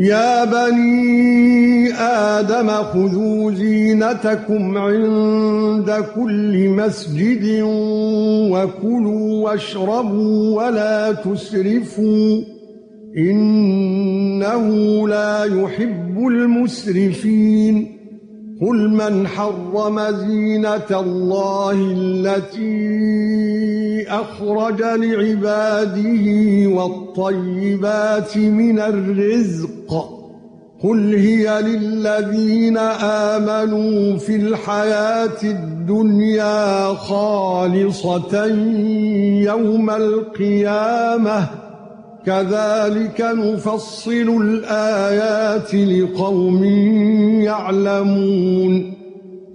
يا بني آدم خذوا زينتكم عند كل مسجد وكلوا واشربوا ولا تسرفوا إنه لا يحب المسرفين قل من حرم زينة الله التي أخرج لعباده والطيبات من الرزق. قل هي للذين آمنوا في الحياة الدنيا خالصة يوم القيامة. كذلك نفصل الآيات لقوم يعلمون.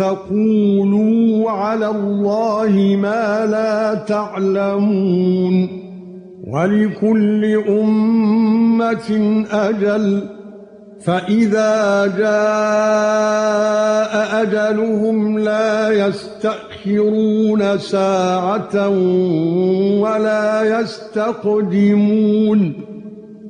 تقولوا على الله ما لا تعلمون ولكل أمة أجل فإذا جاء أجلهم لا يستأخرون ساعة ولا يستقدمون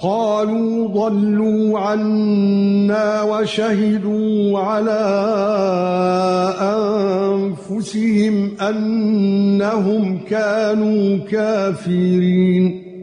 قالوا ضلوا عنا وشهدوا على أنفسهم أنهم كانوا كافرين.